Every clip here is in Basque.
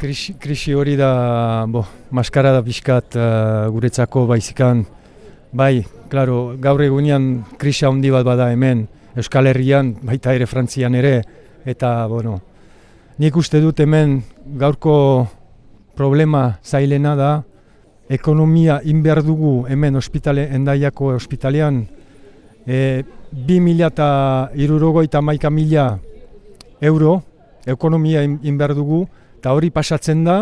krisi, krisi hori da, bo, maskara da pixkat uh, guretzako baizikan, bai, klaro, gaur egunean krisi handi bat bada hemen, Euskal Herrian, baita ere Frantzian ere, eta, bueno, nik uste dut hemen gaurko problema zailena da, ekonomia inber dugu hemen ospitale, endaiako ospitalean, e, bi mila eta irurogoita maika mila euro, ekonomia inber dugu, eta hori pasatzen da,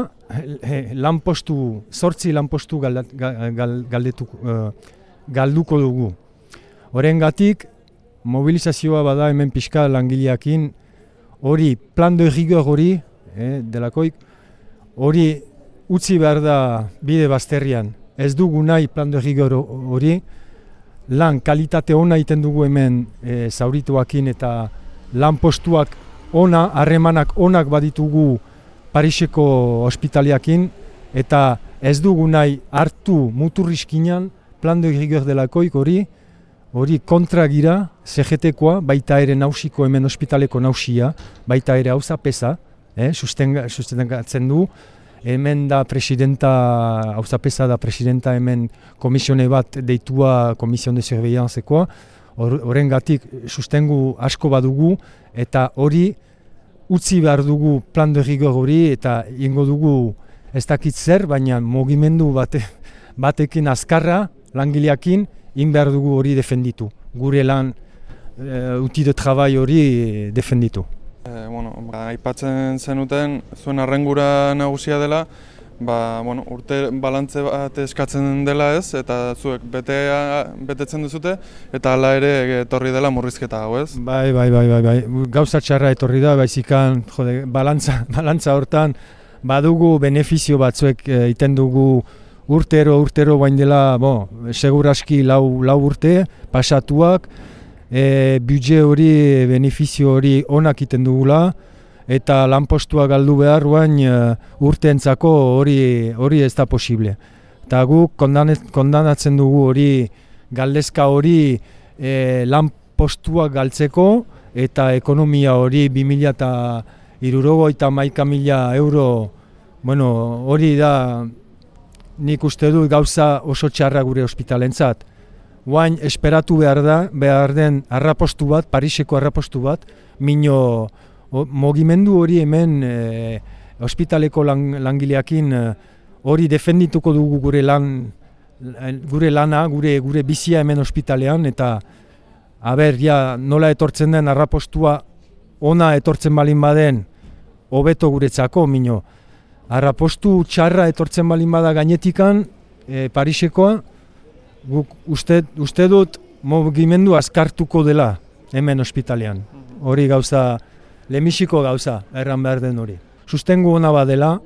lanpostu, sortzi lanpostu gal, gal, uh, galduko dugu. Horren gatik, mobilizazioa bada hemen pixka langileakin, hori plan de rigor hori, eh, delakoik, hori utzi behar da bide bazterrian. Ez dugu nahi plan de rigor hori, lan kalitate ona egiten dugu hemen e, zaurituakin eta lan postuak ona, harremanak onak baditugu Pariseko ospitaliakin eta ez dugu nahi hartu muturrizkinan plan de rigor delakoik hori, hori kontra gira, CGT-koa, baita ere nausiko hemen ospitaleko nausia, baita ere hauza pesa, eh, sustengatzen du, hemen da presidenta, hauza pesa da presidenta hemen komisione bat deitua komision de surveillancekoa, horren gatik sustengu asko badugu, eta hori utzi behar dugu plan de hori, eta ingo dugu ez dakit zer, baina mugimendu bate, batekin azkarra, langileakin, in behar dugu hori defenditu. Gure lan uh, uti de trabai hori defenditu. E, bueno, ba, aipatzen zenuten zuen arrengura nagusia dela, ba, bueno, urte balantze bat eskatzen dela ez, eta zuek betea, betetzen duzute, eta hala ere etorri dela murrizketa hau ez? Bai, bai, bai, bai, bai. gauza txarra etorri da, baizikan, jode, balantza, balantza hortan, badugu benefizio batzuek egiten dugu urtero urtero bain dela, bo, seguraski lau, lau urte, pasatuak, e, budget hori, benefizio hori onak iten dugula, eta lanpostua galdu behar guain e, urteentzako hori hori ez da posible. Eta guk kondanatzen dugu hori galdezka hori e, lanpostua galtzeko eta ekonomia hori 2000 eta irurogo eta maika mila euro bueno, hori da nik uste du gauza oso txarra gure ospitalentzat. Guain esperatu behar da, behar den arrapostu bat, Pariseko arrapostu bat, mino mogimendu hori hemen e, ospitaleko lang, langileakin e, hori defendituko dugu gure lan gure lana, gure gure bizia hemen ospitalean eta aber ja nola etortzen den arrapostua ona etortzen balin baden hobeto guretzako mino Arrapostu txarra etortzen balin bada gainetikan, e, Parisekoa, guk uste, uste dut mugimendu azkartuko dela hemen ospitalean. Hori gauza, lemisiko gauza, erran behar den hori. Sustengu hona badela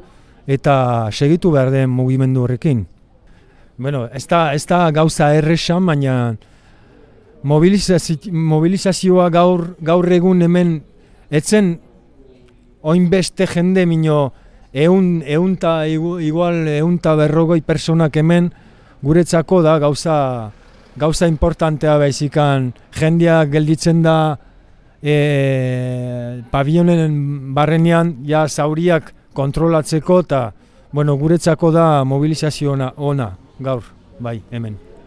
eta segitu behar den mugimendu horrekin. Bueno, ez da, ez da gauza erresan, baina mobilizazioa gaur, gaur egun hemen etzen oinbeste jende minio eun, eunta, igual eunta berrogoi personak hemen guretzako da gauza gauza importantea baizikan jendia gelditzen da e, pabionen barrenean ja zauriak kontrolatzeko eta bueno, guretzako da mobilizazio ona, ona gaur, bai, hemen.